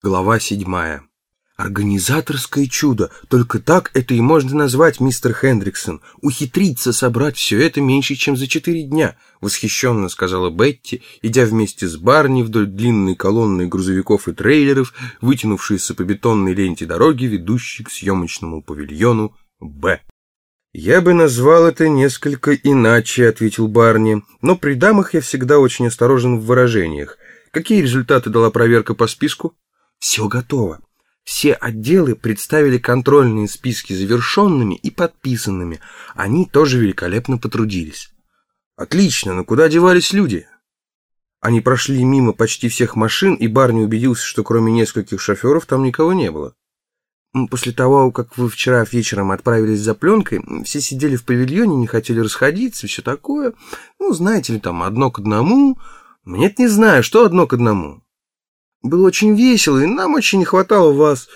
Глава седьмая. Организаторское чудо, только так это и можно назвать, мистер Хендриксон. Ухитриться собрать все это меньше, чем за четыре дня, восхищенно сказала Бетти, идя вместе с Барни вдоль длинной колонны грузовиков и трейлеров, вытянувшейся по бетонной ленте дороги, ведущей к съемочному павильону «Б». «Я бы назвал это несколько иначе», — ответил Барни, «но при дамах я всегда очень осторожен в выражениях. Какие результаты дала проверка по списку?» Все готово. Все отделы представили контрольные списки завершенными и подписанными. Они тоже великолепно потрудились. Отлично, но куда девались люди? Они прошли мимо почти всех машин, и Барни убедился, что кроме нескольких шоферов там никого не было. После того, как вы вчера вечером отправились за пленкой, все сидели в павильоне, не хотели расходиться, все такое. Ну, знаете ли, там одно к одному. Нет, не знаю, что одно к одному. Было очень весело, и нам очень не хватало вас.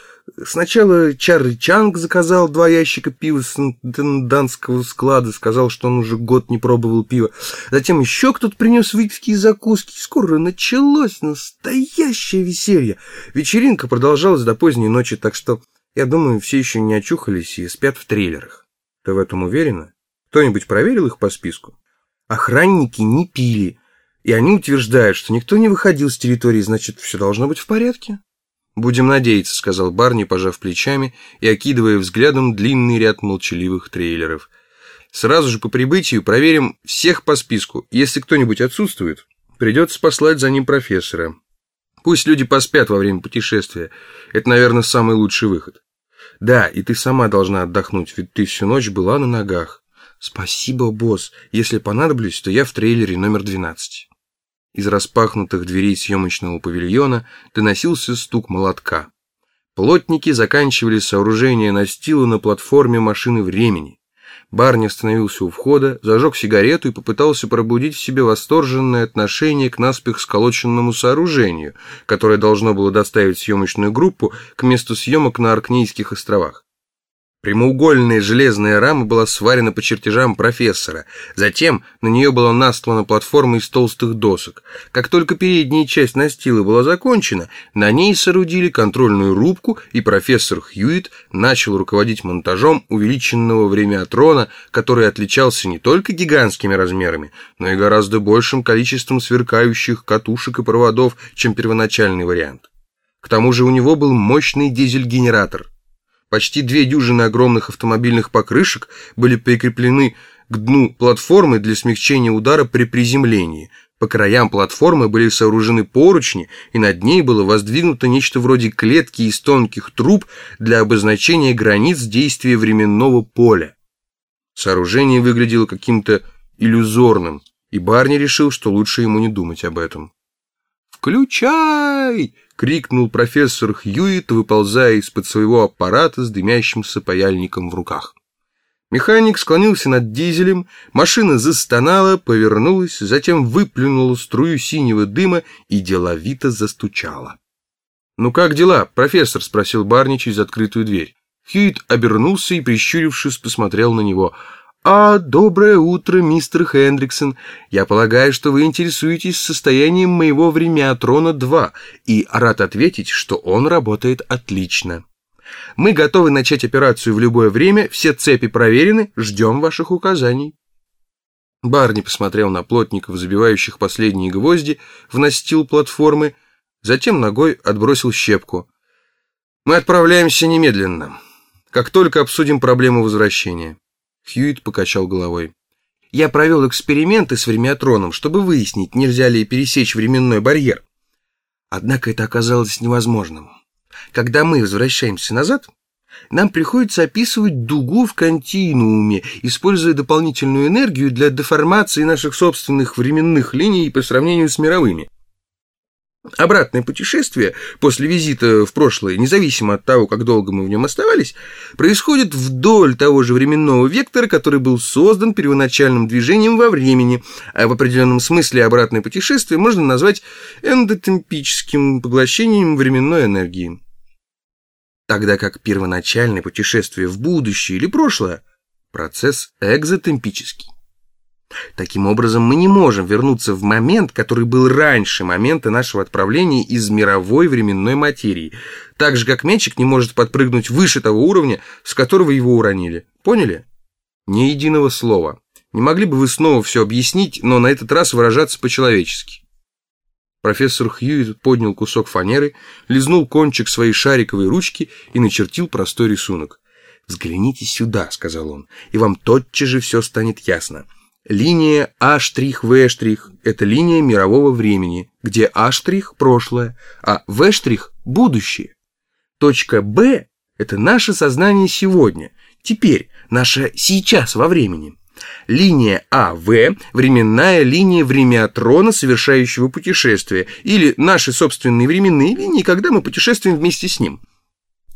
Сначала Чарли Чанг заказал два ящика пива с данского склада, сказал, что он уже год не пробовал пива. Затем еще кто-то принес выпивки и закуски. Скоро началось настоящее веселье. Вечеринка продолжалась до поздней ночи, так что, я думаю, все еще не очухались и спят в трейлерах. Ты в этом уверена? Кто-нибудь проверил их по списку? Охранники не пили, и они утверждают, что никто не выходил с территории, значит, все должно быть в порядке. «Будем надеяться», — сказал Барни, пожав плечами и окидывая взглядом длинный ряд молчаливых трейлеров. «Сразу же по прибытию проверим всех по списку. Если кто-нибудь отсутствует, придется послать за ним профессора. Пусть люди поспят во время путешествия. Это, наверное, самый лучший выход. Да, и ты сама должна отдохнуть, ведь ты всю ночь была на ногах. Спасибо, босс. Если понадоблюсь, то я в трейлере номер двенадцать. Из распахнутых дверей съемочного павильона доносился стук молотка. Плотники заканчивали сооружение настила на платформе машины времени. Барни остановился у входа, зажег сигарету и попытался пробудить в себе восторженное отношение к наспех сколоченному сооружению, которое должно было доставить съемочную группу к месту съемок на Аркнейских островах. Прямоугольная железная рама была сварена по чертежам профессора. Затем на нее была настлана платформа из толстых досок. Как только передняя часть настила была закончена, на ней соорудили контрольную рубку, и профессор Хьюитт начал руководить монтажом увеличенного времятрона, который отличался не только гигантскими размерами, но и гораздо большим количеством сверкающих катушек и проводов, чем первоначальный вариант. К тому же у него был мощный дизель-генератор. Почти две дюжины огромных автомобильных покрышек были прикреплены к дну платформы для смягчения удара при приземлении. По краям платформы были сооружены поручни, и над ней было воздвигнуто нечто вроде клетки из тонких труб для обозначения границ действия временного поля. Сооружение выглядело каким-то иллюзорным, и Барни решил, что лучше ему не думать об этом. «Включай!» — крикнул профессор Хьюитт, выползая из-под своего аппарата с дымящимся паяльником в руках. Механик склонился над дизелем, машина застонала, повернулась, затем выплюнула струю синего дыма и деловито застучала. «Ну как дела, профессор?» — спросил Барни через открытую дверь. Хьюитт обернулся и, прищурившись, посмотрел на него — «А, доброе утро, мистер Хендриксон. Я полагаю, что вы интересуетесь состоянием моего времятрона-2, и рад ответить, что он работает отлично. Мы готовы начать операцию в любое время, все цепи проверены, ждем ваших указаний». Барни посмотрел на плотников, забивающих последние гвозди в настил платформы, затем ногой отбросил щепку. «Мы отправляемся немедленно, как только обсудим проблему возвращения». Хьюит покачал головой. Я провел эксперименты с времятроном, чтобы выяснить, нельзя ли пересечь временной барьер. Однако это оказалось невозможным. Когда мы возвращаемся назад, нам приходится описывать дугу в континууме, используя дополнительную энергию для деформации наших собственных временных линий по сравнению с мировыми. Обратное путешествие после визита в прошлое, независимо от того, как долго мы в нем оставались, происходит вдоль того же временного вектора, который был создан первоначальным движением во времени, а в определенном смысле обратное путешествие можно назвать эндотемпическим поглощением временной энергии. Тогда как первоначальное путешествие в будущее или прошлое – процесс экзотемпический. Таким образом, мы не можем вернуться в момент, который был раньше момента нашего отправления из мировой временной материи, так же, как мячик не может подпрыгнуть выше того уровня, с которого его уронили. Поняли? Ни единого слова. Не могли бы вы снова все объяснить, но на этот раз выражаться по-человечески? Профессор Хьюит поднял кусок фанеры, лизнул кончик своей шариковой ручки и начертил простой рисунок. «Взгляните сюда», — сказал он, — «и вам тотчас же все станет ясно». Линия А'-В' – это линия мирового времени, где А' – прошлое, а В' – будущее. Точка Б – это наше сознание сегодня, теперь, наше сейчас во времени. Линия АВ – временная линия времяотрона, совершающего путешествие, или наши собственные временные линии, когда мы путешествуем вместе с ним.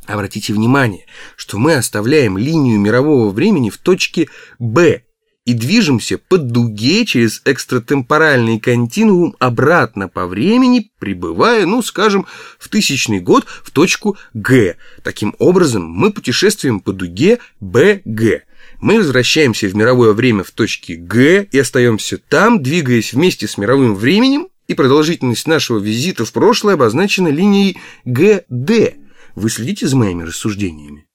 Обратите внимание, что мы оставляем линию мирового времени в точке Б и движемся по дуге через экстратемпоральный континуум обратно по времени, прибывая, ну, скажем, в тысячный год в точку Г. Таким образом, мы путешествуем по дуге БГ. Мы возвращаемся в мировое время в точке Г и остаемся там, двигаясь вместе с мировым временем, и продолжительность нашего визита в прошлое обозначена линией ГД. Вы следите за моими рассуждениями?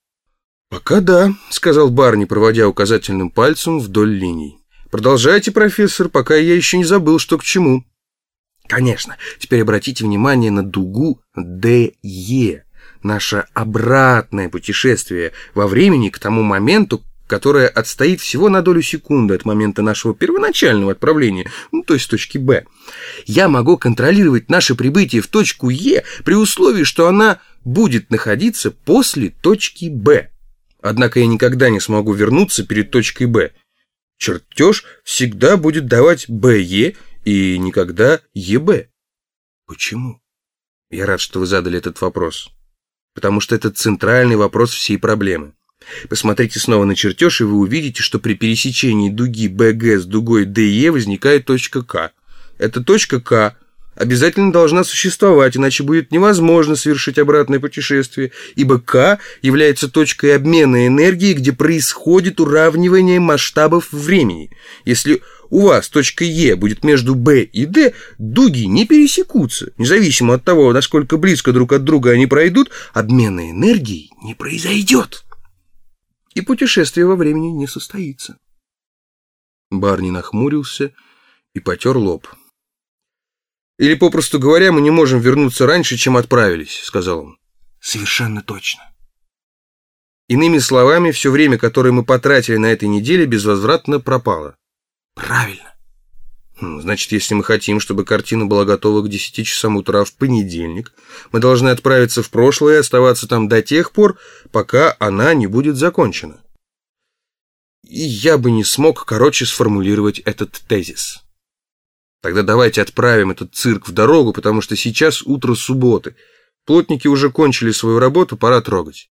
«Пока да», — сказал Барни, проводя указательным пальцем вдоль линий. «Продолжайте, профессор, пока я еще не забыл, что к чему». «Конечно. Теперь обратите внимание на дугу ДЕ, наше обратное путешествие во времени к тому моменту, которое отстоит всего на долю секунды от момента нашего первоначального отправления, ну, то есть точки Б. Я могу контролировать наше прибытие в точку Е при условии, что она будет находиться после точки Б. Однако я никогда не смогу вернуться перед точкой Б. Чертеж всегда будет давать БЕ и никогда ЕБ. Почему? Я рад, что вы задали этот вопрос. Потому что это центральный вопрос всей проблемы. Посмотрите снова на чертеж, и вы увидите, что при пересечении дуги БГ с дугой ДЕ возникает точка К. Эта точка К обязательно должна существовать, иначе будет невозможно совершить обратное путешествие, ибо К является точкой обмена энергии, где происходит уравнивание масштабов времени. Если у вас точка Е будет между Б и Д, дуги не пересекутся. Независимо от того, насколько близко друг от друга они пройдут, обмена энергии не произойдет. И путешествие во времени не состоится. Барни нахмурился и потер лоб. Или, попросту говоря, мы не можем вернуться раньше, чем отправились», — сказал он. «Совершенно точно». Иными словами, все время, которое мы потратили на этой неделе, безвозвратно пропало. Правильно. Хм, значит, если мы хотим, чтобы картина была готова к 10 часам утра в понедельник, мы должны отправиться в прошлое и оставаться там до тех пор, пока она не будет закончена. И я бы не смог короче сформулировать этот тезис. Тогда давайте отправим этот цирк в дорогу, потому что сейчас утро субботы. Плотники уже кончили свою работу, пора трогать.